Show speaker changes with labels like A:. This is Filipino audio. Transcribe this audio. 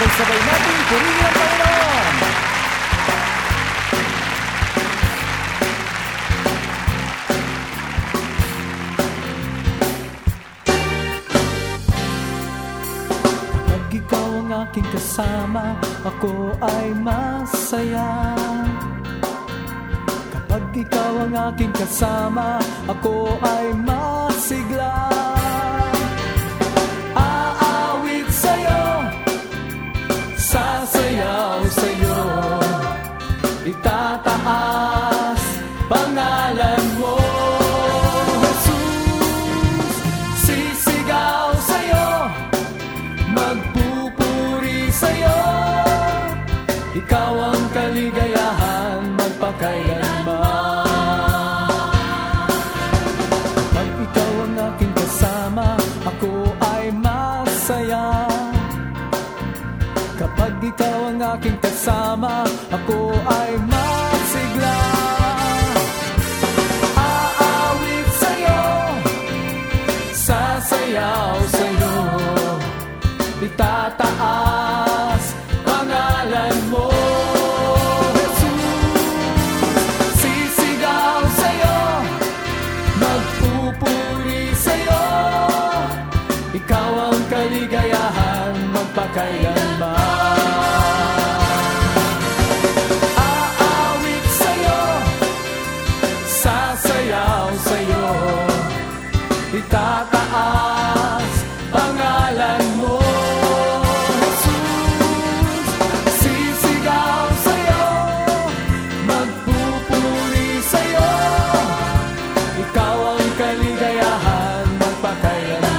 A: Sabay-sabay natin purihin ang Panginoon. Pag ikaw ang aking kasama, ako ay masaya. Kapag ikaw ang aking kasama, ako ay masigla. Sasayaw sa'yo, itataas pangalan mo. Jesus, sisigaw sa'yo, magpupuri sa'yo, ikaw ang kaligayahan magpakailanman. Pag ikaw ang aking kasama, ako Kapag ikaw ang aking kasama, ako ay masigla. Aawit sa'yo, sasayaw sa'yo, itataas magpakailanman. Aawit sa'yo, sasayaw sa'yo, itataas pangalan mo. Jesus, sisigaw sa'yo, magpupuri sa'yo, ikaw ang kaligayahan magpakailanman.